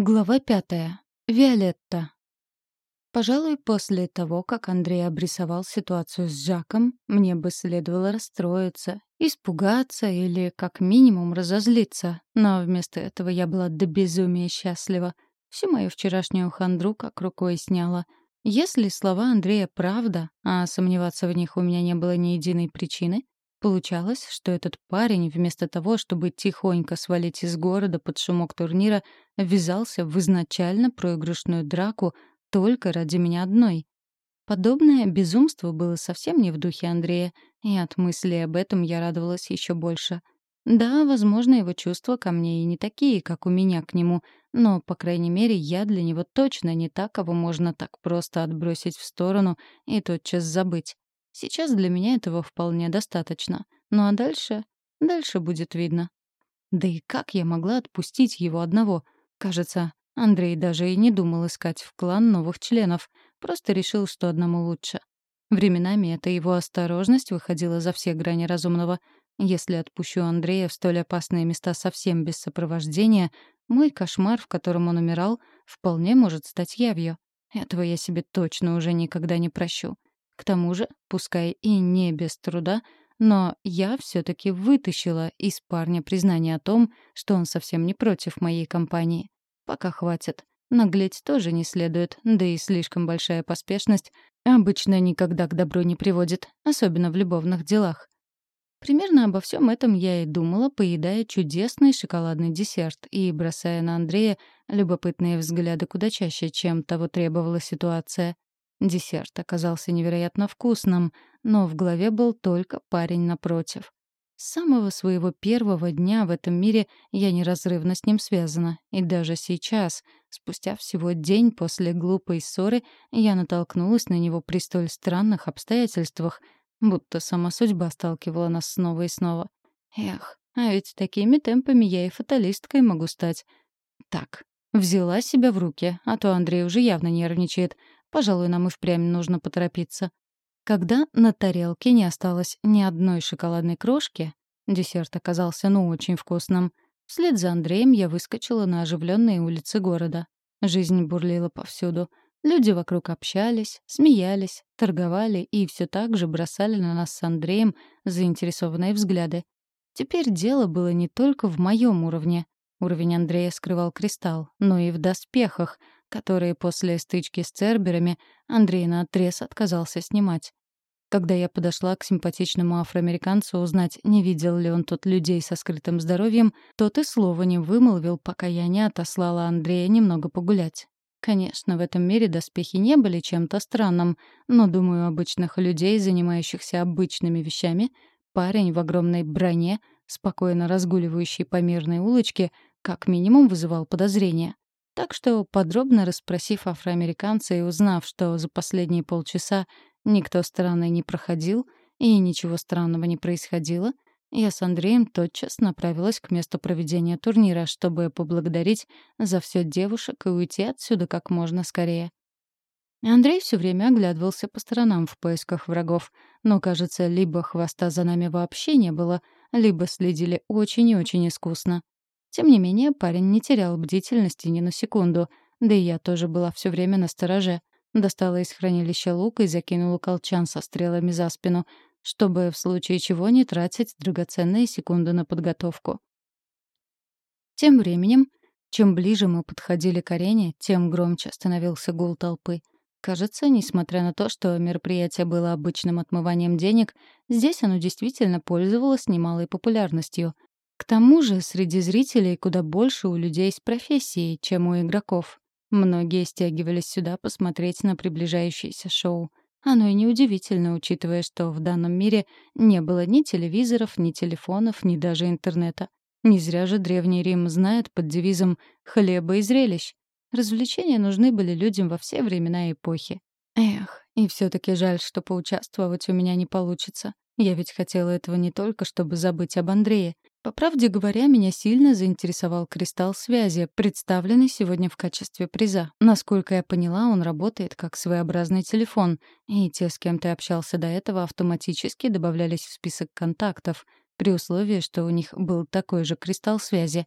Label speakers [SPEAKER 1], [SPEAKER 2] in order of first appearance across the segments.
[SPEAKER 1] Глава пятая. Виолетта. Пожалуй, после того, как Андрей обрисовал ситуацию с Жаком, мне бы следовало расстроиться, испугаться или, как минимум, разозлиться. Но вместо этого я была до безумия счастлива. Всю мою вчерашнюю хандру как рукой сняла. Если слова Андрея правда, а сомневаться в них у меня не было ни единой причины, Получалось, что этот парень, вместо того, чтобы тихонько свалить из города под шумок турнира, ввязался в изначально проигрышную драку только ради меня одной. Подобное безумство было совсем не в духе Андрея, и от мысли об этом я радовалась еще больше. Да, возможно, его чувства ко мне и не такие, как у меня к нему, но, по крайней мере, я для него точно не та, кого можно так просто отбросить в сторону и тотчас забыть. Сейчас для меня этого вполне достаточно. Ну а дальше? Дальше будет видно. Да и как я могла отпустить его одного? Кажется, Андрей даже и не думал искать в клан новых членов. Просто решил, что одному лучше. Временами эта его осторожность выходила за все грани разумного. Если отпущу Андрея в столь опасные места совсем без сопровождения, мой кошмар, в котором он умирал, вполне может стать явью. Этого я себе точно уже никогда не прощу. К тому же, пускай и не без труда, но я все-таки вытащила из парня признание о том, что он совсем не против моей компании. Пока хватит. Наглеть тоже не следует, да и слишком большая поспешность обычно никогда к добру не приводит, особенно в любовных делах. Примерно обо всем этом я и думала, поедая чудесный шоколадный десерт и бросая на Андрея любопытные взгляды куда чаще, чем того требовала ситуация. Десерт оказался невероятно вкусным, но в голове был только парень напротив. С самого своего первого дня в этом мире я неразрывно с ним связана. И даже сейчас, спустя всего день после глупой ссоры, я натолкнулась на него при столь странных обстоятельствах, будто сама судьба сталкивала нас снова и снова. Эх, а ведь такими темпами я и фаталисткой могу стать. Так, взяла себя в руки, а то Андрей уже явно нервничает. Пожалуй, нам и впрямь нужно поторопиться. Когда на тарелке не осталось ни одной шоколадной крошки, десерт оказался ну очень вкусным. Вслед за Андреем я выскочила на оживленные улицы города. Жизнь бурлила повсюду. Люди вокруг общались, смеялись, торговали и все так же бросали на нас с Андреем заинтересованные взгляды. Теперь дело было не только в моем уровне. Уровень Андрея скрывал кристалл, но и в доспехах — которые после стычки с церберами Андрей наотрез отказался снимать. Когда я подошла к симпатичному афроамериканцу узнать, не видел ли он тут людей со скрытым здоровьем, тот и слова не вымолвил, пока я не отослала Андрея немного погулять. Конечно, в этом мире доспехи не были чем-то странным, но, думаю, обычных людей, занимающихся обычными вещами, парень в огромной броне, спокойно разгуливающий по мирной улочке, как минимум вызывал подозрения. Так что, подробно расспросив афроамериканца и узнав, что за последние полчаса никто стороны не проходил и ничего странного не происходило, я с Андреем тотчас направилась к месту проведения турнира, чтобы поблагодарить за все девушек и уйти отсюда как можно скорее. Андрей все время оглядывался по сторонам в поисках врагов, но, кажется, либо хвоста за нами вообще не было, либо следили очень и очень искусно. Тем не менее, парень не терял бдительности ни на секунду, да и я тоже была все время на стороже. Достала из хранилища лук и закинула колчан со стрелами за спину, чтобы в случае чего не тратить драгоценные секунды на подготовку. Тем временем, чем ближе мы подходили к арене, тем громче становился гул толпы. Кажется, несмотря на то, что мероприятие было обычным отмыванием денег, здесь оно действительно пользовалось немалой популярностью — к тому же среди зрителей куда больше у людей с профессией, чем у игроков. Многие стягивались сюда посмотреть на приближающееся шоу. Оно и неудивительно, учитывая, что в данном мире не было ни телевизоров, ни телефонов, ни даже интернета. Не зря же Древний Рим знает под девизом «хлеба и зрелищ». Развлечения нужны были людям во все времена и эпохи. Эх, и все таки жаль, что поучаствовать у меня не получится. Я ведь хотела этого не только, чтобы забыть об Андрее. По правде говоря, меня сильно заинтересовал кристалл связи, представленный сегодня в качестве приза. Насколько я поняла, он работает как своеобразный телефон, и те, с кем ты общался до этого, автоматически добавлялись в список контактов, при условии, что у них был такой же кристалл связи.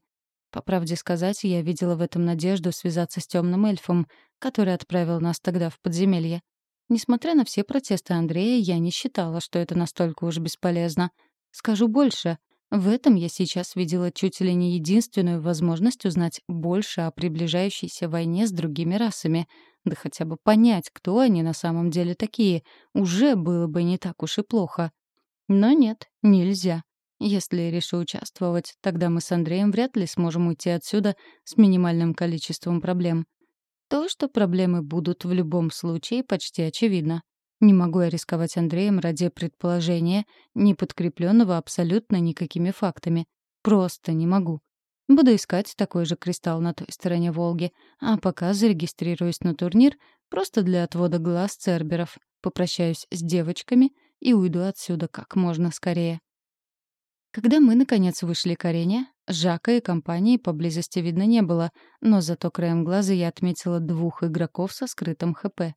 [SPEAKER 1] По правде сказать, я видела в этом надежду связаться с темным эльфом, который отправил нас тогда в подземелье. Несмотря на все протесты Андрея, я не считала, что это настолько уж бесполезно. Скажу больше, в этом я сейчас видела чуть ли не единственную возможность узнать больше о приближающейся войне с другими расами, да хотя бы понять, кто они на самом деле такие, уже было бы не так уж и плохо. Но нет, нельзя. Если решу участвовать, тогда мы с Андреем вряд ли сможем уйти отсюда с минимальным количеством проблем. То, что проблемы будут в любом случае, почти очевидно. Не могу я рисковать Андреем ради предположения, не подкрепленного абсолютно никакими фактами. Просто не могу. Буду искать такой же кристалл на той стороне Волги, а пока зарегистрируюсь на турнир просто для отвода глаз церберов, попрощаюсь с девочками и уйду отсюда как можно скорее. Когда мы, наконец, вышли к арене, Жака и компании поблизости видно не было, но зато краем глаза я отметила двух игроков со скрытым ХП.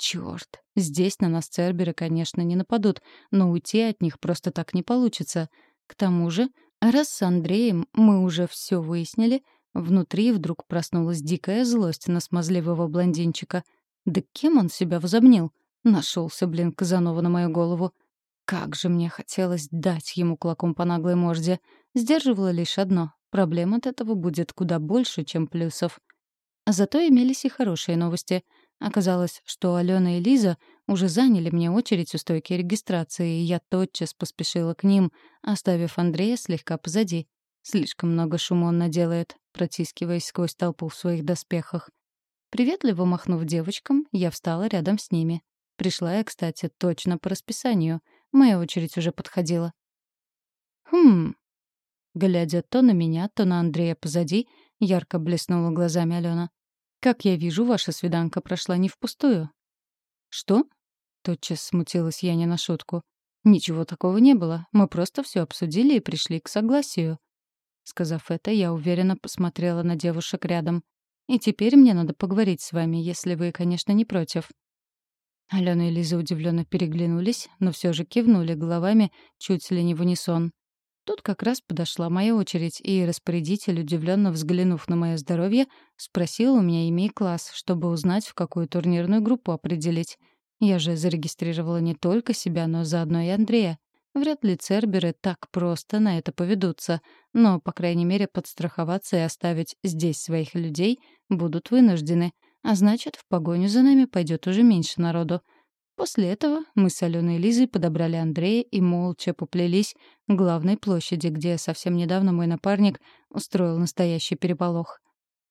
[SPEAKER 1] Чёрт, здесь на нас церберы, конечно, не нападут, но уйти от них просто так не получится. К тому же, раз с Андреем мы уже всё выяснили, внутри вдруг проснулась дикая злость на смазливого блондинчика. Да кем он себя возомнил? Нашелся, блин, Казанова на мою голову. Как же мне хотелось дать ему кулаком по наглой морде. Сдерживало лишь одно. Проблем от этого будет куда больше, чем плюсов. Зато имелись и хорошие новости. Оказалось, что Алена и Лиза уже заняли мне очередь у стойки регистрации, и я тотчас поспешила к ним, оставив Андрея слегка позади. Слишком много шума он наделает, протискиваясь сквозь толпу в своих доспехах. Приветливо махнув девочкам, я встала рядом с ними. Пришла я, кстати, точно по расписанию — Моя очередь уже подходила. «Хм...» Глядя то на меня, то на Андрея позади, ярко блеснула глазами Алена. «Как я вижу, ваша свиданка прошла не впустую». «Что?» Тотчас смутилась я не на шутку. «Ничего такого не было. Мы просто все обсудили и пришли к согласию». Сказав это, я уверенно посмотрела на девушек рядом. «И теперь мне надо поговорить с вами, если вы, конечно, не против». Алена и Лиза удивленно переглянулись, но все же кивнули головами чуть ли не в унисон. Тут как раз подошла моя очередь, и распорядитель, удивленно взглянув на мое здоровье, спросил у меня имя и класс, чтобы узнать, в какую турнирную группу определить. Я же зарегистрировала не только себя, но заодно и Андрея. Вряд ли церберы так просто на это поведутся, но, по крайней мере, подстраховаться и оставить здесь своих людей будут вынуждены — а значит, в погоню за нами пойдет уже меньше народу. После этого мы с Аленой Лизой подобрали Андрея и молча поплелись к главной площади, где совсем недавно мой напарник устроил настоящий переполох.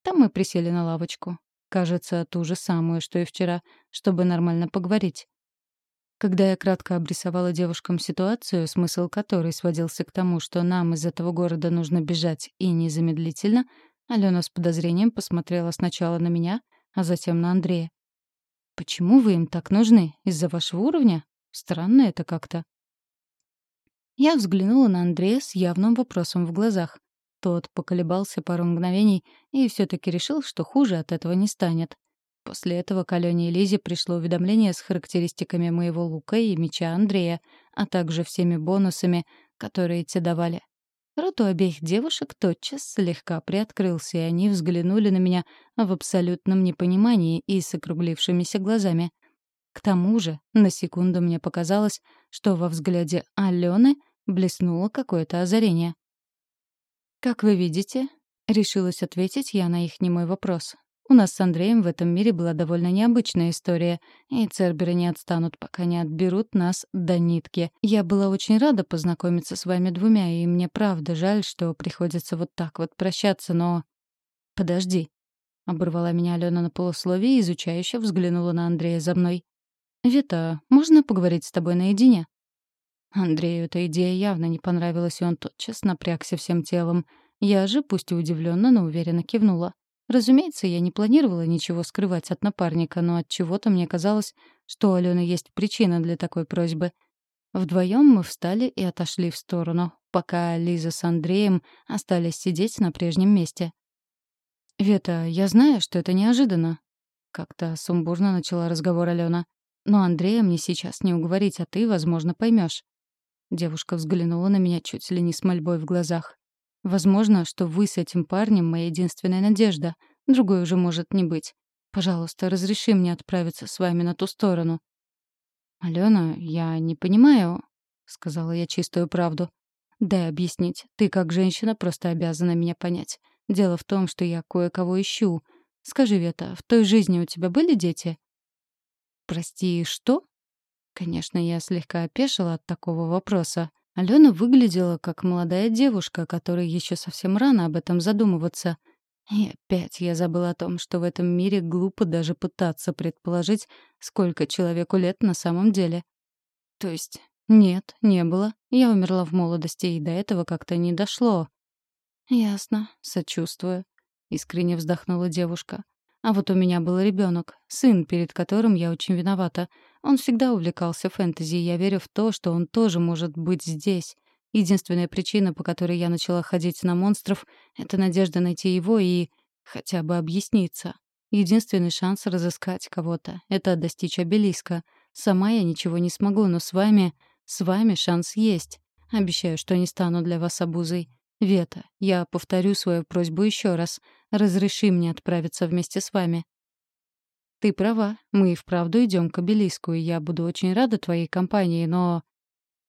[SPEAKER 1] Там мы присели на лавочку. Кажется, ту же самую, что и вчера, чтобы нормально поговорить. Когда я кратко обрисовала девушкам ситуацию, смысл которой сводился к тому, что нам из этого города нужно бежать и незамедлительно, Алена с подозрением посмотрела сначала на меня — а затем на Андрея. «Почему вы им так нужны? Из-за вашего уровня? Странно это как-то». Я взглянула на Андрея с явным вопросом в глазах. Тот поколебался пару мгновений и все таки решил, что хуже от этого не станет. После этого к Алене и Лизе пришло уведомление с характеристиками моего лука и меча Андрея, а также всеми бонусами, которые те давали. Рот у обеих девушек тотчас слегка приоткрылся, и они взглянули на меня в абсолютном непонимании и с округлившимися глазами. К тому же, на секунду мне показалось, что во взгляде Алены блеснуло какое-то озарение. «Как вы видите», — решилась ответить я на их немой вопрос. У нас с Андреем в этом мире была довольно необычная история, и церберы не отстанут, пока не отберут нас до нитки. Я была очень рада познакомиться с вами двумя, и мне правда жаль, что приходится вот так вот прощаться, но... Подожди. Оборвала меня Алена на полусловие и изучающе взглянула на Андрея за мной. «Вита, можно поговорить с тобой наедине?» Андрею эта идея явно не понравилась, и он тотчас напрягся всем телом. Я же, пусть и удивленно, но уверенно кивнула. Разумеется, я не планировала ничего скрывать от напарника, но от чего-то мне казалось, что у Алены есть причина для такой просьбы. Вдвоем мы встали и отошли в сторону, пока Лиза с Андреем остались сидеть на прежнем месте. «Вета, я знаю, что это неожиданно», — как-то сумбурно начала разговор Алена. «Но Андрея мне сейчас не уговорить, а ты, возможно, поймешь. Девушка взглянула на меня чуть ли не с мольбой в глазах. Возможно, что вы с этим парнем — моя единственная надежда. Другой уже может не быть. Пожалуйста, разреши мне отправиться с вами на ту сторону». «Алена, я не понимаю», — сказала я чистую правду. «Дай объяснить. Ты, как женщина, просто обязана меня понять. Дело в том, что я кое-кого ищу. Скажи, Вета, в той жизни у тебя были дети?» «Прости, что?» Конечно, я слегка опешила от такого вопроса. Алена выглядела как молодая девушка, которой еще совсем рано об этом задумываться. И опять я забыла о том, что в этом мире глупо даже пытаться предположить, сколько человеку лет на самом деле. То есть, нет, не было. Я умерла в молодости, и до этого как-то не дошло. Ясно, сочувствую. Искренне вздохнула девушка. А вот у меня был ребенок, сын, перед которым я очень виновата. Он всегда увлекался фэнтези, и я верю в то, что он тоже может быть здесь. Единственная причина, по которой я начала ходить на монстров, — это надежда найти его и хотя бы объясниться. Единственный шанс разыскать кого-то — это достичь обелиска. Сама я ничего не смогу, но с вами... С вами шанс есть. Обещаю, что не стану для вас обузой. Вета, я повторю свою просьбу еще раз. Разреши мне отправиться вместе с вами. Ты права, мы и вправду идем к обелиску, и я буду очень рада твоей компании, но...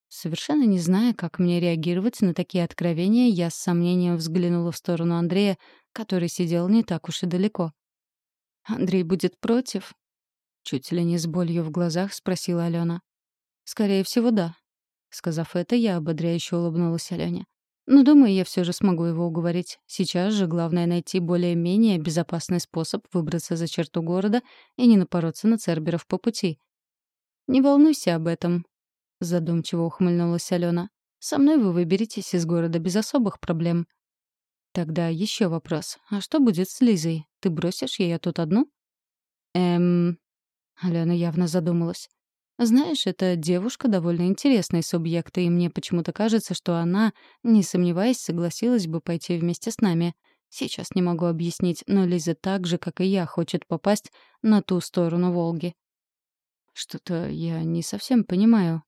[SPEAKER 1] Совершенно не зная, как мне реагировать на такие откровения, я с сомнением взглянула в сторону Андрея, который сидел не так уж и далеко. «Андрей будет против?» Чуть ли не с болью в глазах спросила Алена. «Скорее всего, да». Сказав это, я ободряюще улыбнулась Алене. Но думаю, я все же смогу его уговорить. Сейчас же главное найти более-менее безопасный способ выбраться за черту города и не напороться на церберов по пути. «Не волнуйся об этом», — задумчиво ухмыльнулась Алена. «Со мной вы выберетесь из города без особых проблем». «Тогда еще вопрос. А что будет с Лизой? Ты бросишь ее тут одну?» «Эм...» Алена явно задумалась. Знаешь, эта девушка довольно интересный субъект, и мне почему-то кажется, что она, не сомневаясь, согласилась бы пойти вместе с нами. Сейчас не могу объяснить, но Лиза так же, как и я, хочет попасть на ту сторону Волги. Что-то я не совсем понимаю.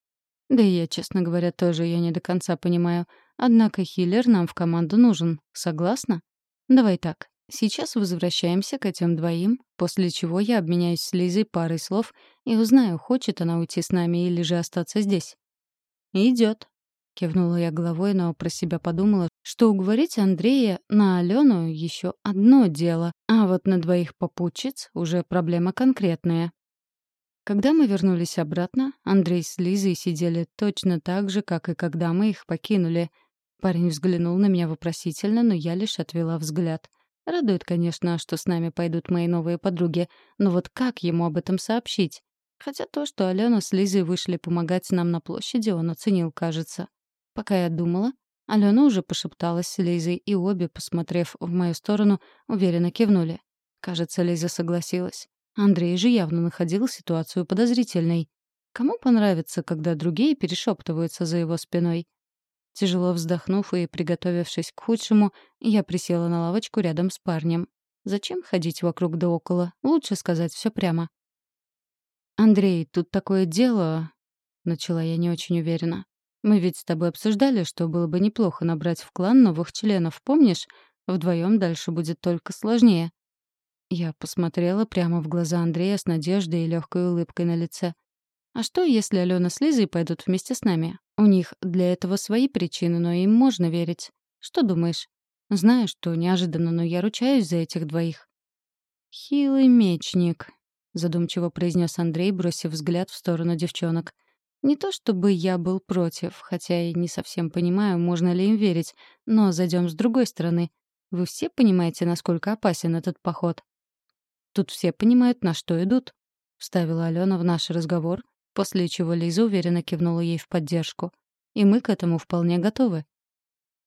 [SPEAKER 1] Да и я, честно говоря, тоже я не до конца понимаю. Однако хиллер нам в команду нужен. Согласна? Давай так. Сейчас возвращаемся к этим двоим, после чего я обменяюсь с Лизой парой слов и узнаю, хочет она уйти с нами или же остаться здесь. Идет. Кивнула я головой, но про себя подумала, что уговорить Андрея на Алену еще одно дело, а вот на двоих попутчиц уже проблема конкретная. Когда мы вернулись обратно, Андрей с Лизой сидели точно так же, как и когда мы их покинули. Парень взглянул на меня вопросительно, но я лишь отвела взгляд — Радует, конечно, что с нами пойдут мои новые подруги, но вот как ему об этом сообщить? Хотя то, что Алена с Лизой вышли помогать нам на площади, он оценил, кажется. Пока я думала, Алена уже пошепталась с Лизой, и обе, посмотрев в мою сторону, уверенно кивнули. Кажется, Лиза согласилась. Андрей же явно находил ситуацию подозрительной. Кому понравится, когда другие перешептываются за его спиной? Тяжело вздохнув и приготовившись к худшему, я присела на лавочку рядом с парнем. Зачем ходить вокруг да около? Лучше сказать все прямо. «Андрей, тут такое дело...» — начала я не очень уверенно. «Мы ведь с тобой обсуждали, что было бы неплохо набрать в клан новых членов, помнишь? Вдвоем дальше будет только сложнее». Я посмотрела прямо в глаза Андрея с надеждой и легкой улыбкой на лице. «А что, если Алена с Лизой пойдут вместе с нами? У них для этого свои причины, но им можно верить. Что думаешь? Знаю, что неожиданно, но я ручаюсь за этих двоих. «Хилый мечник», — задумчиво произнес Андрей, бросив взгляд в сторону девчонок. «Не то чтобы я был против, хотя и не совсем понимаю, можно ли им верить, но зайдем с другой стороны. Вы все понимаете, насколько опасен этот поход?» «Тут все понимают, на что идут», — вставила Алена в наш разговор, после чего Лиза уверенно кивнула ей в поддержку. «И мы к этому вполне готовы».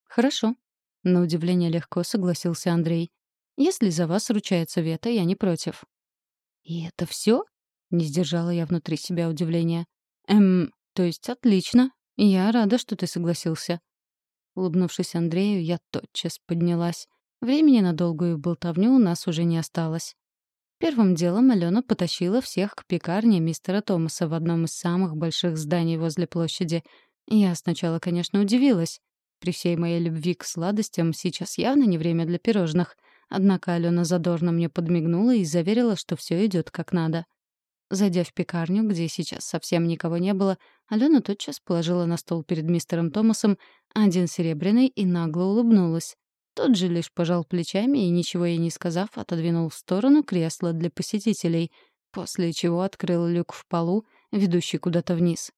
[SPEAKER 1] «Хорошо», — на удивление легко согласился Андрей. «Если за вас ручается Вета, я не против». «И это все? не сдержала я внутри себя удивления. «Эм, то есть отлично. Я рада, что ты согласился». Улыбнувшись Андрею, я тотчас поднялась. Времени на долгую болтовню у нас уже не осталось. Первым делом Алена потащила всех к пекарне мистера Томаса в одном из самых больших зданий возле площади. Я сначала, конечно, удивилась. При всей моей любви к сладостям сейчас явно не время для пирожных. Однако Алена задорно мне подмигнула и заверила, что все идет как надо. Зайдя в пекарню, где сейчас совсем никого не было, Алена тотчас положила на стол перед мистером Томасом один серебряный и нагло улыбнулась. Тот же лишь пожал плечами и, ничего ей не сказав, отодвинул в сторону кресло для посетителей, после чего открыл люк в полу, ведущий куда-то вниз.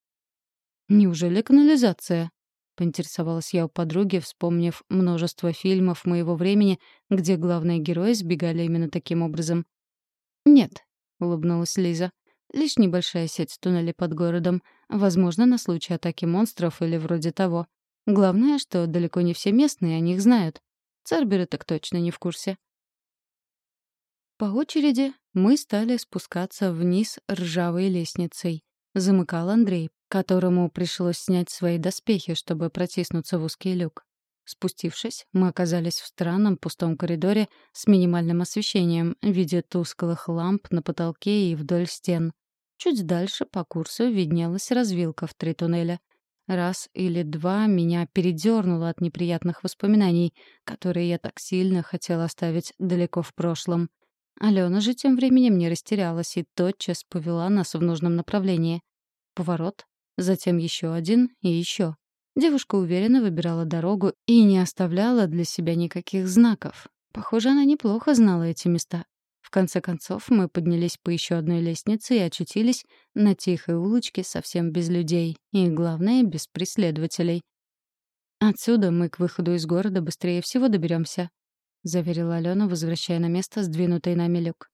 [SPEAKER 1] «Неужели канализация?» — поинтересовалась я у подруги, вспомнив множество фильмов моего времени, где главные герои сбегали именно таким образом. «Нет», — улыбнулась Лиза. «Лишь небольшая сеть туннелей под городом. Возможно, на случай атаки монстров или вроде того. Главное, что далеко не все местные о них знают. Церберы так точно не в курсе». По очереди мы стали спускаться вниз ржавой лестницей. Замыкал Андрей, которому пришлось снять свои доспехи, чтобы протиснуться в узкий люк. Спустившись, мы оказались в странном пустом коридоре с минимальным освещением в виде тусклых ламп на потолке и вдоль стен. Чуть дальше по курсу виднелась развилка в три туннеля. Раз или два меня передернуло от неприятных воспоминаний, которые я так сильно хотела оставить далеко в прошлом. Алена же тем временем не растерялась и тотчас повела нас в нужном направлении. Поворот, затем еще один и еще. Девушка уверенно выбирала дорогу и не оставляла для себя никаких знаков. Похоже, она неплохо знала эти места. В конце концов, мы поднялись по еще одной лестнице и очутились на тихой улочке совсем без людей. И, главное, без преследователей. «Отсюда мы к выходу из города быстрее всего доберемся, заверила Алена, возвращая на место сдвинутый нами люк.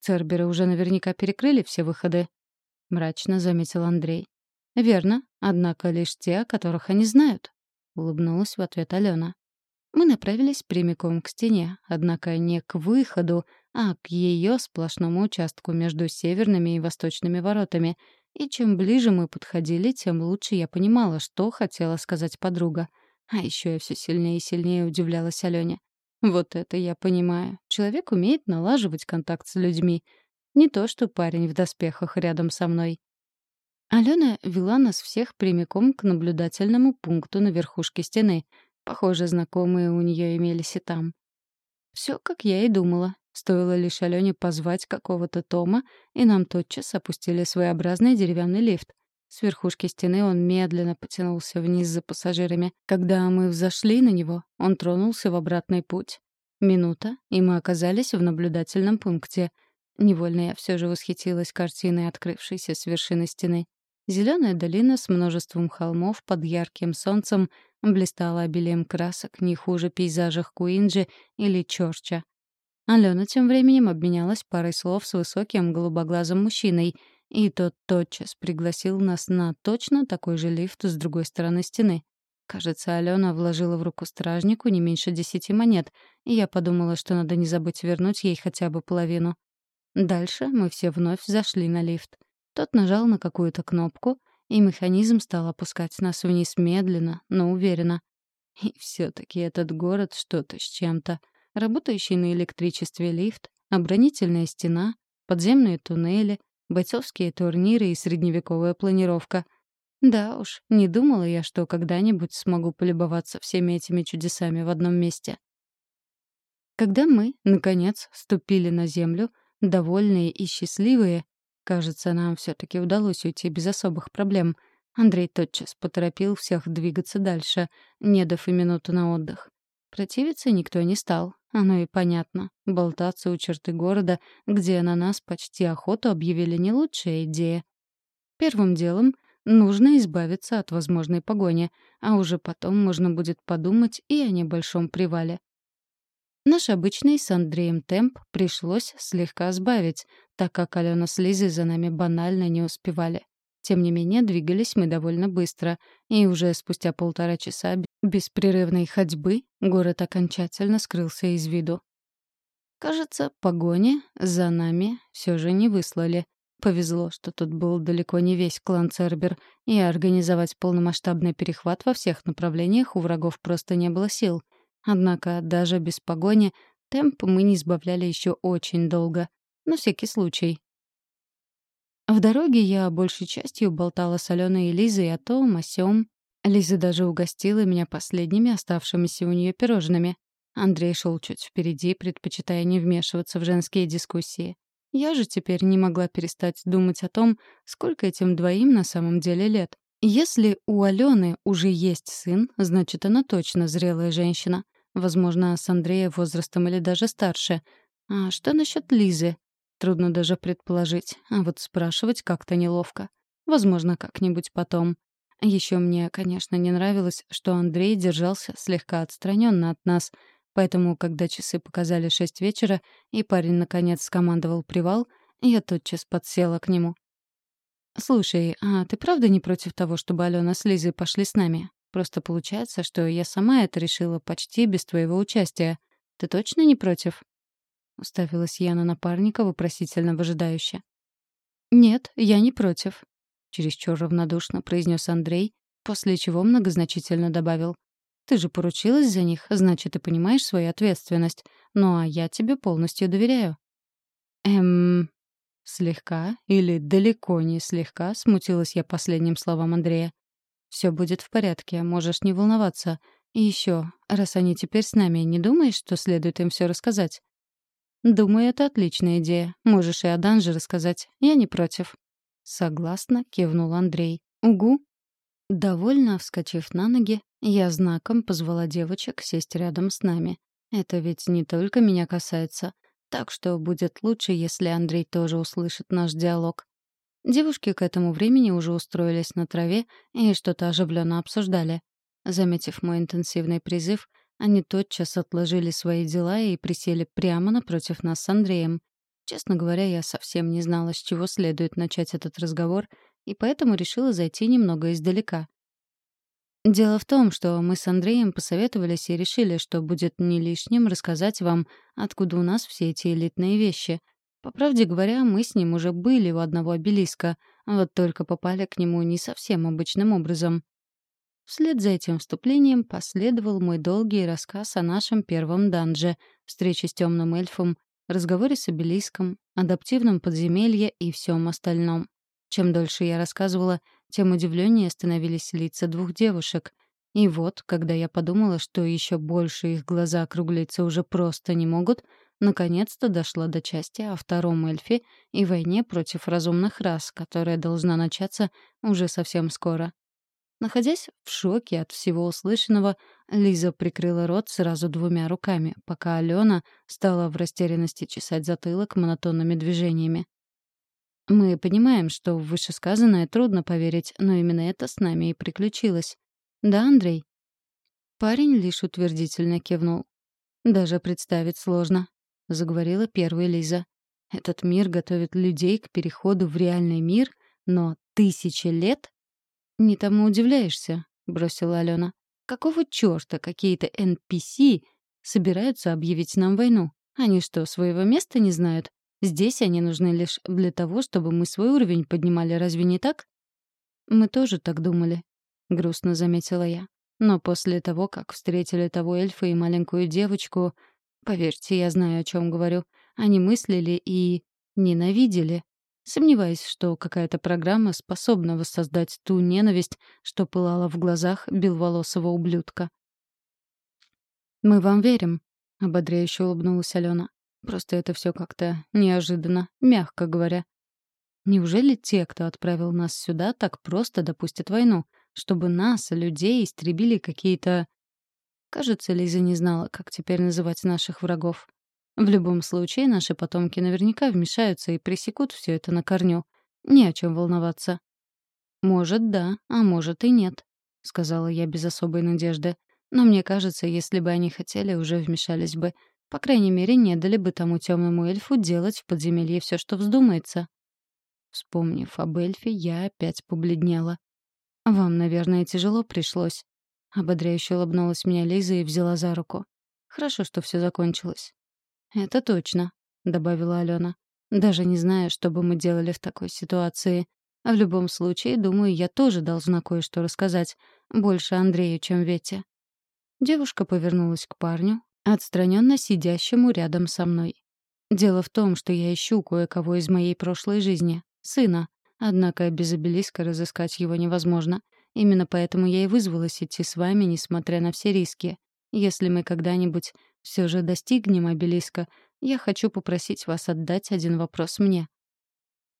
[SPEAKER 1] «Церберы уже наверняка перекрыли все выходы», — мрачно заметил Андрей. «Верно, однако лишь те, о которых они знают», — улыбнулась в ответ Алена. Мы направились прямиком к стене, однако не к выходу, а к ее сплошному участку между северными и восточными воротами. И чем ближе мы подходили, тем лучше я понимала, что хотела сказать подруга. А еще я все сильнее и сильнее удивлялась Алене. Вот это я понимаю. Человек умеет налаживать контакт с людьми. Не то, что парень в доспехах рядом со мной. Алена вела нас всех прямиком к наблюдательному пункту на верхушке стены. Похоже, знакомые у нее имелись и там. Все, как я и думала. Стоило лишь Алене позвать какого-то Тома, и нам тотчас опустили своеобразный деревянный лифт. С верхушки стены он медленно потянулся вниз за пассажирами. Когда мы взошли на него, он тронулся в обратный путь. Минута, и мы оказались в наблюдательном пункте. Невольно я все же восхитилась картиной, открывшейся с вершины стены. Зеленая долина с множеством холмов под ярким солнцем блистала обилием красок не хуже пейзажах Куинджи или Чорча. Алена тем временем обменялась парой слов с высоким голубоглазым мужчиной, и тот тотчас пригласил нас на точно такой же лифт с другой стороны стены. Кажется, Алена вложила в руку стражнику не меньше десяти монет, и я подумала, что надо не забыть вернуть ей хотя бы половину. Дальше мы все вновь зашли на лифт. Тот нажал на какую-то кнопку, и механизм стал опускать нас вниз медленно, но уверенно. И все-таки этот город что-то с чем-то. Работающий на электричестве лифт, оборонительная стена, подземные туннели, бойцовские турниры и средневековая планировка. Да уж, не думала я, что когда-нибудь смогу полюбоваться всеми этими чудесами в одном месте. Когда мы, наконец, ступили на землю, довольные и счастливые, Кажется, нам все-таки удалось уйти без особых проблем. Андрей тотчас поторопил всех двигаться дальше, не дав и минуту на отдых. Противиться никто не стал. Оно и понятно. Болтаться у черты города, где на нас почти охоту объявили не лучшая идея. Первым делом нужно избавиться от возможной погони, а уже потом можно будет подумать и о небольшом привале. Наш обычный с Андреем темп пришлось слегка сбавить, так как Алена с Лизой за нами банально не успевали. Тем не менее, двигались мы довольно быстро, и уже спустя полтора часа беспрерывной ходьбы город окончательно скрылся из виду. Кажется, погони за нами все же не выслали. Повезло, что тут был далеко не весь клан Цербер, и организовать полномасштабный перехват во всех направлениях у врагов просто не было сил — Однако даже без погони темп мы не сбавляли еще очень долго. На всякий случай. В дороге я большей частью болтала с Аленой и Лизой о том, о сём. Лиза даже угостила меня последними оставшимися у нее пирожными. Андрей шел чуть впереди, предпочитая не вмешиваться в женские дискуссии. Я же теперь не могла перестать думать о том, сколько этим двоим на самом деле лет. Если у Алены уже есть сын, значит, она точно зрелая женщина. Возможно, с Андрея возрастом или даже старше. А что насчет Лизы? Трудно даже предположить, а вот спрашивать как-то неловко. Возможно, как-нибудь потом. Еще мне, конечно, не нравилось, что Андрей держался слегка отстраненно от нас, поэтому, когда часы показали шесть вечера, и парень, наконец, скомандовал привал, я тотчас подсела к нему. «Слушай, а ты правда не против того, чтобы Алена с Лизой пошли с нами? Просто получается, что я сама это решила почти без твоего участия. Ты точно не против?» Уставилась я на напарника, вопросительно выжидающе. «Нет, я не против», — чересчур равнодушно произнес Андрей, после чего многозначительно добавил. «Ты же поручилась за них, значит, ты понимаешь свою ответственность. Ну а я тебе полностью доверяю». «Эм...» Слегка или далеко не слегка смутилась я последним словам Андрея. «Все будет в порядке, можешь не волноваться. И еще, раз они теперь с нами, не думаешь, что следует им все рассказать?» «Думаю, это отличная идея. Можешь и о Данже рассказать. Я не против». «Согласно», — кивнул Андрей. «Угу». Довольно вскочив на ноги, я знаком позвала девочек сесть рядом с нами. Это ведь не только меня касается. Так что будет лучше, если Андрей тоже услышит наш диалог. Девушки к этому времени уже устроились на траве и что-то оживленно обсуждали. Заметив мой интенсивный призыв, они тотчас отложили свои дела и присели прямо напротив нас с Андреем. Честно говоря, я совсем не знала, с чего следует начать этот разговор, и поэтому решила зайти немного издалека. Дело в том, что мы с Андреем посоветовались и решили, что будет не лишним рассказать вам, откуда у нас все эти элитные вещи. По правде говоря, мы с ним уже были у одного обелиска, вот только попали к нему не совсем обычным образом. Вслед за этим вступлением последовал мой долгий рассказ о нашем первом данже, встрече с темным эльфом, разговоре с обелиском, адаптивном подземелье и всем остальном. Чем дольше я рассказывала, тем удивленнее становились лица двух девушек. И вот, когда я подумала, что еще больше их глаза округлиться уже просто не могут, наконец-то дошла до части о втором эльфе и войне против разумных рас, которая должна начаться уже совсем скоро. Находясь в шоке от всего услышанного, Лиза прикрыла рот сразу двумя руками, пока Алена стала в растерянности чесать затылок монотонными движениями. Мы понимаем, что в вышесказанное трудно поверить, но именно это с нами и приключилось. Да, Андрей? Парень лишь утвердительно кивнул. «Даже представить сложно», — заговорила первая Лиза. «Этот мир готовит людей к переходу в реальный мир, но тысячи лет «Не тому удивляешься», — бросила Алена. «Какого чёрта какие-то NPC собираются объявить нам войну? Они что, своего места не знают? Здесь они нужны лишь для того, чтобы мы свой уровень поднимали, разве не так?» «Мы тоже так думали», — грустно заметила я. «Но после того, как встретили того эльфа и маленькую девочку, поверьте, я знаю, о чем говорю, они мыслили и ненавидели. Сомневаюсь, что какая-то программа способна воссоздать ту ненависть, что пылала в глазах белволосого ублюдка. «Мы вам верим», — ободряюще улыбнулась Алена. «Просто это все как-то неожиданно, мягко говоря. Неужели те, кто отправил нас сюда, так просто допустят войну, чтобы нас, людей, истребили какие-то...» Кажется, Лиза не знала, как теперь называть наших врагов. В любом случае, наши потомки наверняка вмешаются и пресекут все это на корню. Не о чем волноваться. «Может, да, а может и нет», — сказала я без особой надежды. «Но мне кажется, если бы они хотели, уже вмешались бы. По крайней мере, не дали бы тому темному эльфу делать в подземелье все, что вздумается». Вспомнив об эльфе, я опять побледнела. «Вам, наверное, тяжело пришлось». Ободряюще улыбнулась мне Лиза и взяла за руку. «Хорошо, что все закончилось. «Это точно», — добавила Алена. «Даже не знаю, что бы мы делали в такой ситуации. В любом случае, думаю, я тоже должна кое-что рассказать. Больше Андрею, чем Вете». Девушка повернулась к парню, отстраненно сидящему рядом со мной. «Дело в том, что я ищу кое-кого из моей прошлой жизни. Сына. Однако без обелиска разыскать его невозможно. Именно поэтому я и вызвалась идти с вами, несмотря на все риски. Если мы когда-нибудь все же достигнем обелиска, я хочу попросить вас отдать один вопрос мне».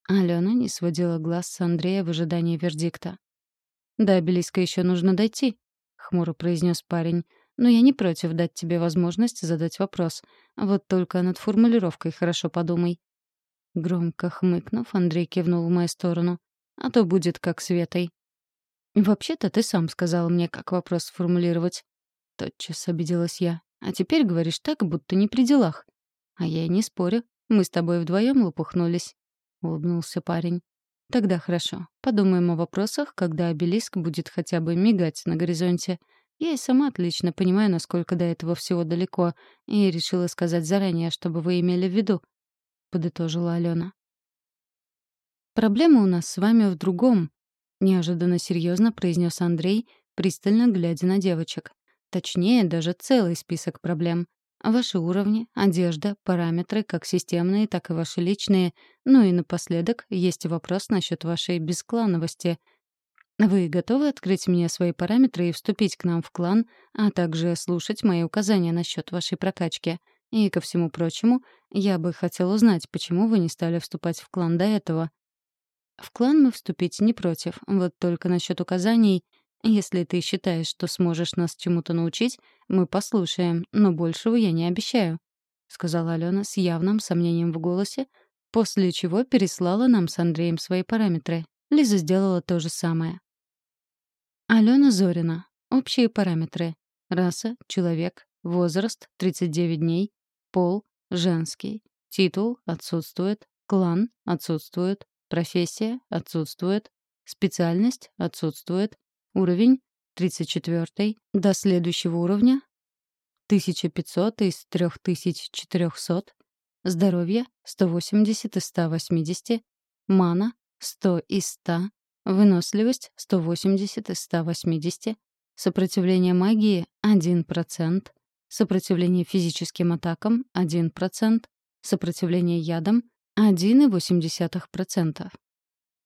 [SPEAKER 1] Алена не сводила глаз с Андрея в ожидании вердикта. «До обелиска еще нужно дойти», — хмуро произнес парень. «Но я не против дать тебе возможность задать вопрос. Вот только над формулировкой хорошо подумай». Громко хмыкнув, Андрей кивнул в мою сторону. «А то будет как с Ветой». «Вообще-то ты сам сказал мне, как вопрос сформулировать». Тотчас обиделась я. «А теперь говоришь так, будто не при делах». «А я и не спорю. Мы с тобой вдвоем лопухнулись», — улыбнулся парень. «Тогда хорошо. Подумаем о вопросах, когда обелиск будет хотя бы мигать на горизонте. Я и сама отлично понимаю, насколько до этого всего далеко, и решила сказать заранее, чтобы вы имели в виду», — подытожила Алена. «Проблема у нас с вами в другом», — неожиданно серьезно произнес Андрей, пристально глядя на девочек. Точнее, даже целый список проблем. Ваши уровни, одежда, параметры, как системные, так и ваши личные. Ну и напоследок есть вопрос насчет вашей бесклановости. Вы готовы открыть мне свои параметры и вступить к нам в клан, а также слушать мои указания насчет вашей прокачки? И, ко всему прочему, я бы хотел узнать, почему вы не стали вступать в клан до этого. В клан мы вступить не против, вот только насчет указаний — если ты считаешь, что сможешь нас чему-то научить, мы послушаем, но большего я не обещаю», — сказала Алена с явным сомнением в голосе, после чего переслала нам с Андреем свои параметры. Лиза сделала то же самое. Алена Зорина. Общие параметры. Раса — человек. Возраст — 39 дней. Пол — женский. Титул — отсутствует. Клан — отсутствует. Профессия — отсутствует. Специальность — отсутствует. Уровень 34 до следующего уровня 1500 из 3400. Здоровье 180 из 180. Мана 100 из 100. Выносливость 180 из 180. Сопротивление магии 1%. Сопротивление физическим атакам 1%. Сопротивление ядам 1,8%.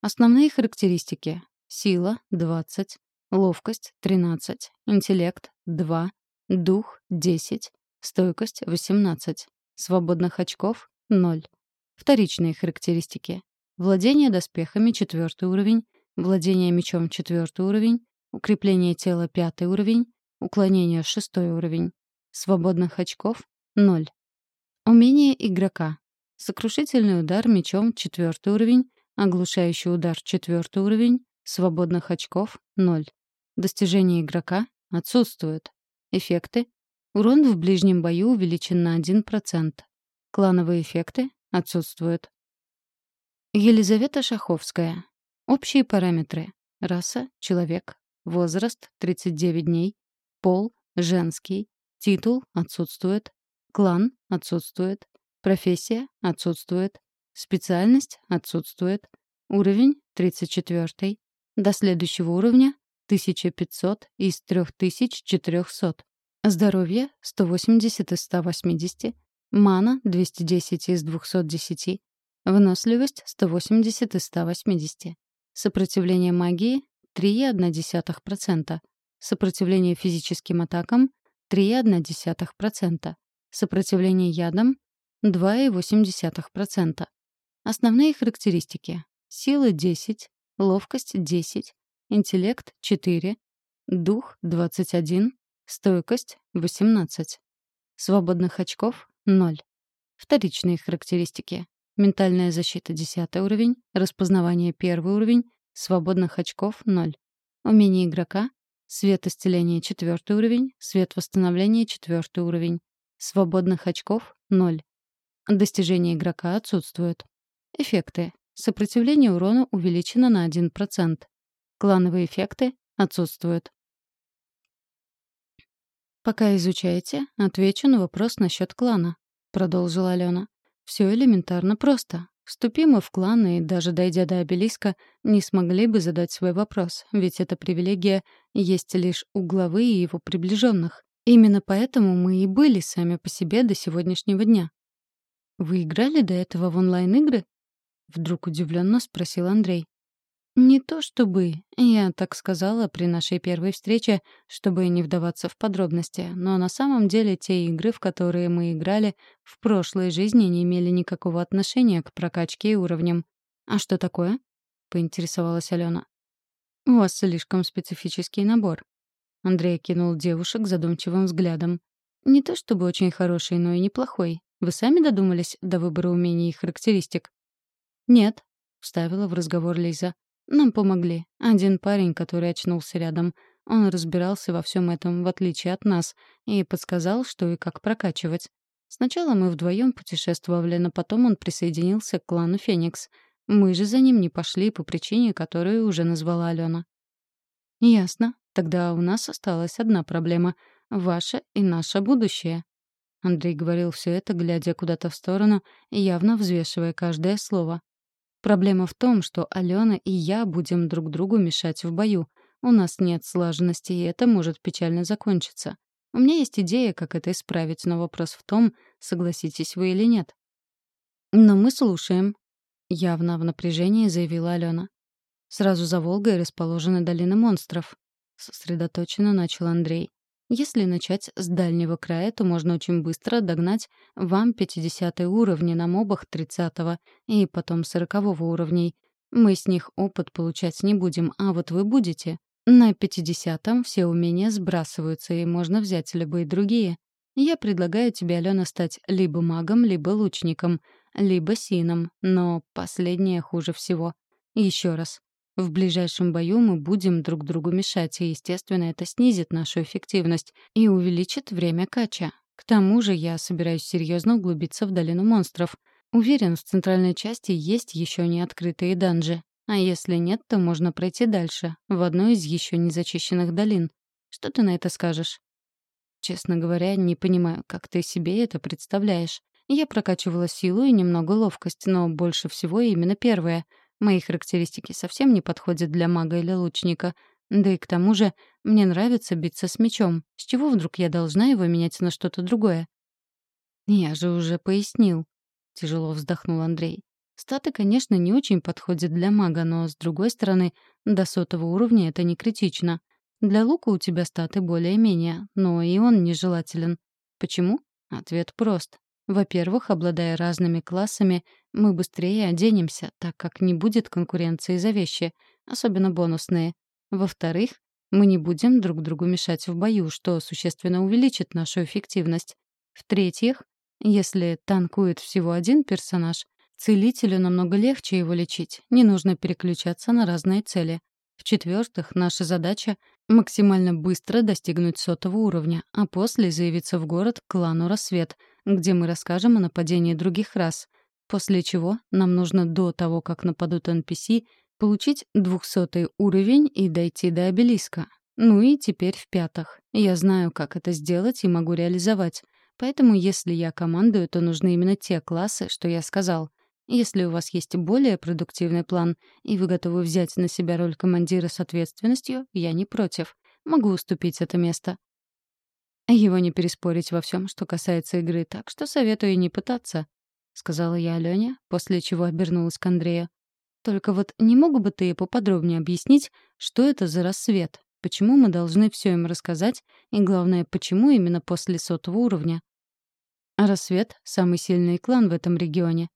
[SPEAKER 1] Основные характеристики. Сила 20, Ловкость — 13. Интеллект — 2. Дух — 10. Стойкость — 18. Свободных очков — 0. Вторичные характеристики. Владение доспехами — 4 уровень. Владение мечом — 4 уровень. Укрепление тела — 5 уровень. Уклонение — 6 уровень. Свободных очков — 0. Умение игрока. Сокрушительный удар мечом — 4 уровень. Оглушающий удар — 4 уровень. Свободных очков — 0. Достижения игрока отсутствуют. Эффекты. Урон в ближнем бою увеличен на 1%. Клановые эффекты отсутствуют. Елизавета Шаховская. Общие параметры. Раса — человек. Возраст — 39 дней. Пол — женский. Титул — отсутствует. Клан — отсутствует. Профессия — отсутствует. Специальность — отсутствует. Уровень — 34. До следующего уровня 1500 из 3400. Здоровье — 180 из 180. Мана — 210 из 210. Выносливость — 180 из 180. Сопротивление магии — 3,1%. Сопротивление физическим атакам — 3,1%. Сопротивление ядам — 2,8%. Основные характеристики. Сила — 10, ловкость — 10, интеллект — 4, дух — 21, стойкость — 18. Свободных очков — 0. Вторичные характеристики. Ментальная защита — 10 уровень, распознавание — 1 уровень, свободных очков — 0. Умение игрока — свет исцеления — 4 уровень, свет восстановления — 4 уровень, свободных очков — 0. Достижения игрока отсутствуют. Эффекты. Сопротивление урону увеличено на 1%. Клановые эффекты отсутствуют. «Пока изучаете, отвечу на вопрос насчет клана», — продолжила Алена. «Все элементарно просто. Вступим мы в клан, и даже дойдя до обелиска, не смогли бы задать свой вопрос, ведь эта привилегия есть лишь у главы и его приближенных. Именно поэтому мы и были сами по себе до сегодняшнего дня. «Вы играли до этого в онлайн-игры?» — вдруг удивленно спросил Андрей. Не то чтобы. Я так сказала при нашей первой встрече, чтобы не вдаваться в подробности. Но на самом деле те игры, в которые мы играли, в прошлой жизни не имели никакого отношения к прокачке и уровням. «А что такое?» — поинтересовалась Алена. «У вас слишком специфический набор». Андрей кинул девушек задумчивым взглядом. «Не то чтобы очень хороший, но и неплохой. Вы сами додумались до выбора умений и характеристик?» «Нет», — вставила в разговор Лиза. Нам помогли. Один парень, который очнулся рядом. Он разбирался во всем этом, в отличие от нас, и подсказал, что и как прокачивать. Сначала мы вдвоем путешествовали, но потом он присоединился к клану «Феникс». Мы же за ним не пошли по причине, которую уже назвала Алена. «Ясно. Тогда у нас осталась одна проблема — ваше и наше будущее». Андрей говорил все это, глядя куда-то в сторону явно взвешивая каждое слово. Проблема в том, что Алена и я будем друг другу мешать в бою. У нас нет слаженности, и это может печально закончиться. У меня есть идея, как это исправить, но вопрос в том, согласитесь вы или нет. Но мы слушаем. Явно в напряжении заявила Алена. Сразу за Волгой расположены долины монстров. Сосредоточенно начал Андрей. Если начать с дальнего края, то можно очень быстро догнать вам 50 уровни на мобах 30 и потом 40 уровней. Мы с них опыт получать не будем, а вот вы будете. На 50-м все умения сбрасываются, и можно взять любые другие. Я предлагаю тебе, Алена, стать либо магом, либо лучником, либо сином, но последнее хуже всего. Еще раз. В ближайшем бою мы будем друг другу мешать, и, естественно, это снизит нашу эффективность и увеличит время кача. К тому же я собираюсь серьезно углубиться в долину монстров. Уверен, в центральной части есть еще не открытые данжи. А если нет, то можно пройти дальше, в одну из еще не зачищенных долин. Что ты на это скажешь? Честно говоря, не понимаю, как ты себе это представляешь. Я прокачивала силу и немного ловкость, но больше всего именно первое — Мои характеристики совсем не подходят для мага или лучника. Да и к тому же мне нравится биться с мечом. С чего вдруг я должна его менять на что-то другое? Я же уже пояснил. Тяжело вздохнул Андрей. Статы, конечно, не очень подходят для мага, но, с другой стороны, до сотого уровня это не критично. Для лука у тебя статы более-менее, но и он нежелателен. Почему? Ответ прост. Во-первых, обладая разными классами, мы быстрее оденемся, так как не будет конкуренции за вещи, особенно бонусные. Во-вторых, мы не будем друг другу мешать в бою, что существенно увеличит нашу эффективность. В-третьих, если танкует всего один персонаж, целителю намного легче его лечить, не нужно переключаться на разные цели. В-четвертых, наша задача — максимально быстро достигнуть сотого уровня, а после заявиться в город к клану «Рассвет», где мы расскажем о нападении других рас, после чего нам нужно до того, как нападут NPC, получить двухсотый уровень и дойти до обелиска. Ну и теперь в-пятых. Я знаю, как это сделать и могу реализовать. Поэтому, если я командую, то нужны именно те классы, что я сказал. Если у вас есть более продуктивный план, и вы готовы взять на себя роль командира с ответственностью, я не против. Могу уступить это место. Его не переспорить во всем, что касается игры, так что советую не пытаться, — сказала я Алене, после чего обернулась к Андрею. Только вот не мог бы ты поподробнее объяснить, что это за рассвет? Почему мы должны все им рассказать? И главное, почему именно после сотого уровня? рассвет — самый сильный клан в этом регионе.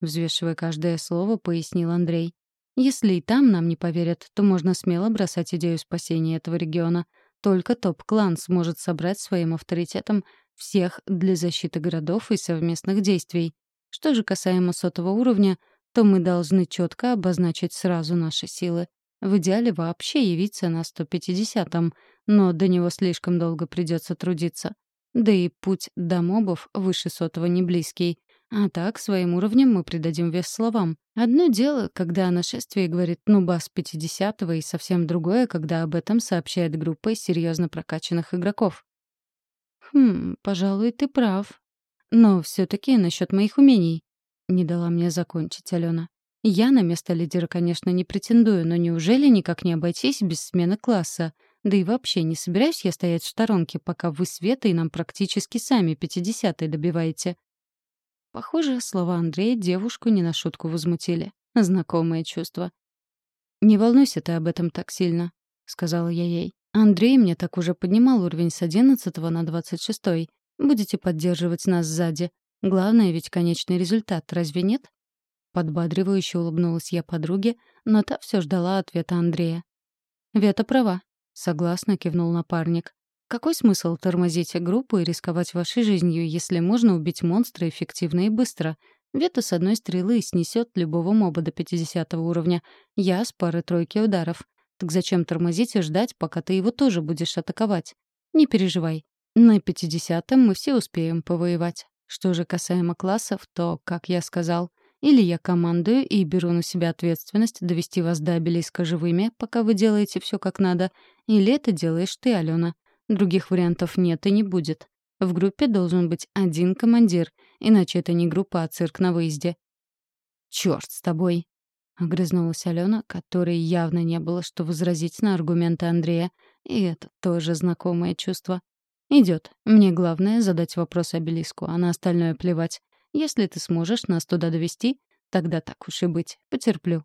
[SPEAKER 1] Взвешивая каждое слово, пояснил Андрей. Если и там нам не поверят, то можно смело бросать идею спасения этого региона — только топ-клан сможет собрать своим авторитетом всех для защиты городов и совместных действий. Что же касаемо сотого уровня, то мы должны четко обозначить сразу наши силы. В идеале вообще явиться на 150-м, но до него слишком долго придется трудиться. Да и путь до мобов выше сотого не близкий. А так, своим уровнем мы придадим вес словам. Одно дело, когда о нашествии говорит Нубас 50-го, и совсем другое, когда об этом сообщает группа из серьезно прокачанных игроков. «Хм, пожалуй, ты прав. Но все таки насчет моих умений». Не дала мне закончить Алена. «Я на место лидера, конечно, не претендую, но неужели никак не обойтись без смены класса? Да и вообще, не собираюсь я стоять в сторонке, пока вы Света и нам практически сами 50-й добиваете. Похоже, слова Андрея девушку не на шутку возмутили. Знакомое чувство. «Не волнуйся ты об этом так сильно», — сказала я ей. «Андрей мне так уже поднимал уровень с одиннадцатого на двадцать шестой. Будете поддерживать нас сзади. Главное ведь конечный результат, разве нет?» Подбадривающе улыбнулась я подруге, но та все ждала ответа Андрея. «Вета права», — согласно кивнул напарник. «Какой смысл тормозить группу и рисковать вашей жизнью, если можно убить монстра эффективно и быстро? Вета с одной стрелы снесет любого моба до 50 уровня. Я с пары-тройки ударов. Так зачем тормозить и ждать, пока ты его тоже будешь атаковать? Не переживай. На 50-м мы все успеем повоевать. Что же касаемо классов, то, как я сказал, или я командую и беру на себя ответственность довести вас до обелиска живыми, пока вы делаете все как надо, или это делаешь ты, Алена. Других вариантов нет и не будет. В группе должен быть один командир, иначе это не группа, а цирк на выезде. «Чёрт с тобой!» — огрызнулась Алена, которой явно не было что возразить на аргументы Андрея. И это тоже знакомое чувство. Идет. Мне главное — задать вопрос обелиску, а на остальное плевать. Если ты сможешь нас туда довести, тогда так уж и быть, потерплю».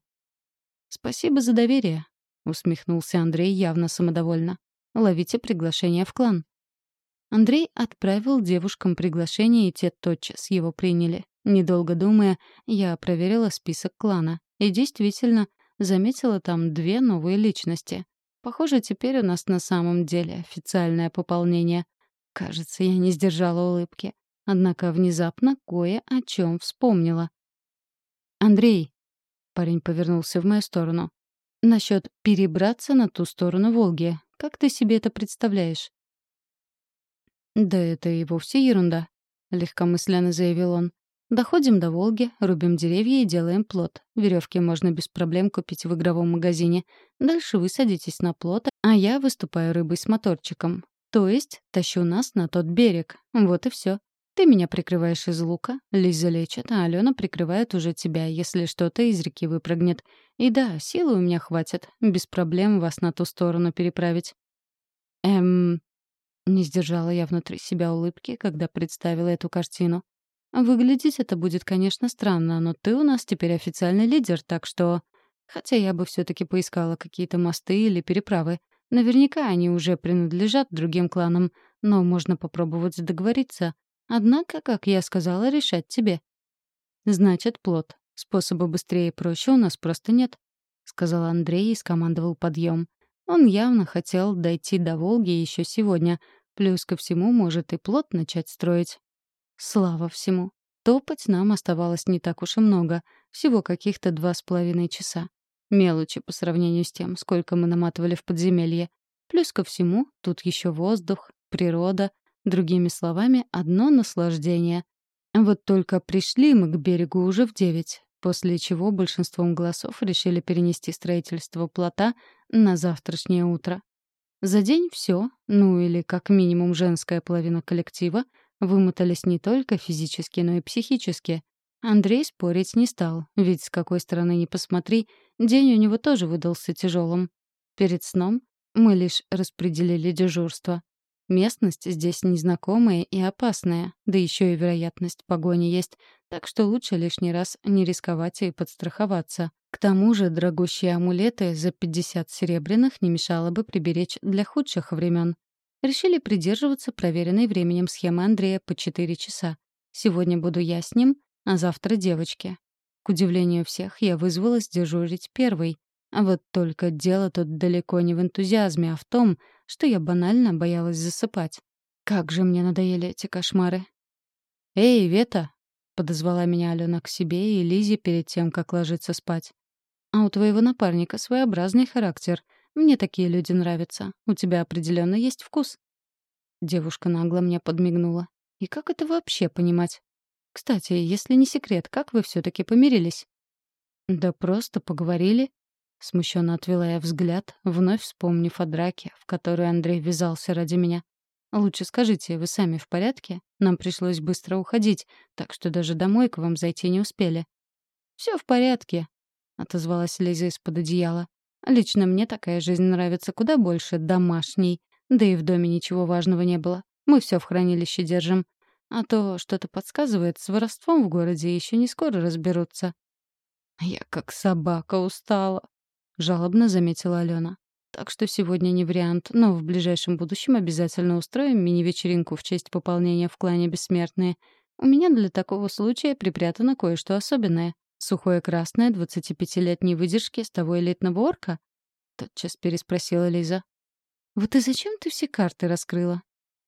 [SPEAKER 1] «Спасибо за доверие», — усмехнулся Андрей явно самодовольно. «Ловите приглашение в клан». Андрей отправил девушкам приглашение, и те тотчас его приняли. Недолго думая, я проверила список клана. И действительно, заметила там две новые личности. Похоже, теперь у нас на самом деле официальное пополнение. Кажется, я не сдержала улыбки. Однако внезапно кое о чем вспомнила. «Андрей», — парень повернулся в мою сторону, — «насчет перебраться на ту сторону Волги. Как ты себе это представляешь?» «Да это и вовсе ерунда», — легкомысленно заявил он. «Доходим до Волги, рубим деревья и делаем плот. Веревки можно без проблем купить в игровом магазине. Дальше вы садитесь на плот, а я выступаю рыбой с моторчиком. То есть тащу нас на тот берег. Вот и все. Ты меня прикрываешь из лука, Лиза лечит, а Алена прикрывает уже тебя, если что-то из реки выпрыгнет. И да, силы у меня хватит, без проблем вас на ту сторону переправить. Эм... Не сдержала я внутри себя улыбки, когда представила эту картину. Выглядеть это будет, конечно, странно, но ты у нас теперь официальный лидер, так что... Хотя я бы все таки поискала какие-то мосты или переправы. Наверняка они уже принадлежат другим кланам, но можно попробовать договориться. Однако, как я сказала, решать тебе. Значит, плод. Способа быстрее и проще у нас просто нет, сказал Андрей и скомандовал подъем. Он явно хотел дойти до Волги еще сегодня, плюс ко всему может и плод начать строить. Слава всему. Топать нам оставалось не так уж и много, всего каких-то два с половиной часа. Мелочи по сравнению с тем, сколько мы наматывали в подземелье. Плюс ко всему, тут еще воздух, природа, Другими словами, одно наслаждение. Вот только пришли мы к берегу уже в девять, после чего большинством голосов решили перенести строительство плота на завтрашнее утро. За день все, ну или как минимум женская половина коллектива, вымотались не только физически, но и психически. Андрей спорить не стал, ведь с какой стороны ни посмотри, день у него тоже выдался тяжелым. Перед сном мы лишь распределили дежурство. Местность здесь незнакомая и опасная, да еще и вероятность погони есть, так что лучше лишний раз не рисковать и подстраховаться. К тому же дорогущие амулеты за 50 серебряных не мешало бы приберечь для худших времен. Решили придерживаться проверенной временем схемы Андрея по 4 часа. Сегодня буду я с ним, а завтра девочки. К удивлению всех, я вызвалась дежурить первой. А вот только дело тут далеко не в энтузиазме, а в том, что я банально боялась засыпать. Как же мне надоели эти кошмары. «Эй, Вета!» — подозвала меня Алена к себе и Лизе перед тем, как ложиться спать. «А у твоего напарника своеобразный характер. Мне такие люди нравятся. У тебя определенно есть вкус». Девушка нагло мне подмигнула. «И как это вообще понимать? Кстати, если не секрет, как вы все таки помирились?» «Да просто поговорили», Смущенно отвела я взгляд, вновь вспомнив о драке, в которую Андрей ввязался ради меня. «Лучше скажите, вы сами в порядке? Нам пришлось быстро уходить, так что даже домой к вам зайти не успели». «Все в порядке», — отозвалась Лиза из-под одеяла. «Лично мне такая жизнь нравится куда больше домашней. Да и в доме ничего важного не было. Мы все в хранилище держим. А то что-то подсказывает, с воровством в городе еще не скоро разберутся». «Я как собака устала», — жалобно заметила Алена. Так что сегодня не вариант, но в ближайшем будущем обязательно устроим мини-вечеринку в честь пополнения в клане Бессмертные. У меня для такого случая припрятано кое-что особенное. Сухое красное 25-летней выдержки с того элитного орка? Тотчас переспросила Лиза. «Вот и зачем ты все карты раскрыла?»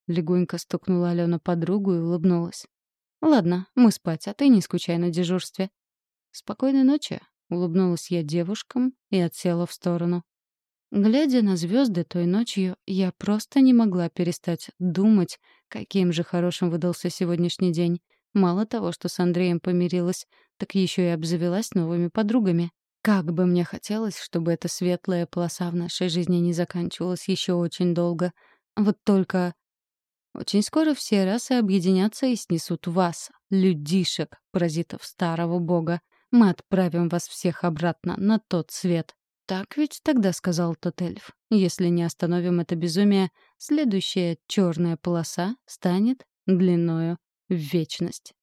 [SPEAKER 1] Легонько стукнула Алена подругу и улыбнулась. «Ладно, мы спать, а ты не скучай на дежурстве». «Спокойной ночи», — улыбнулась я девушкам и отсела в сторону. Глядя на звезды той ночью, я просто не могла перестать думать, каким же хорошим выдался сегодняшний день. Мало того, что с Андреем помирилась, так еще и обзавелась новыми подругами. Как бы мне хотелось, чтобы эта светлая полоса в нашей жизни не заканчивалась еще очень долго. Вот только... Очень скоро все расы объединятся и снесут вас, людишек, паразитов старого бога. Мы отправим вас всех обратно на тот свет. Так ведь тогда сказал тот эльф. Если не остановим это безумие, следующая черная полоса станет длиною в вечность.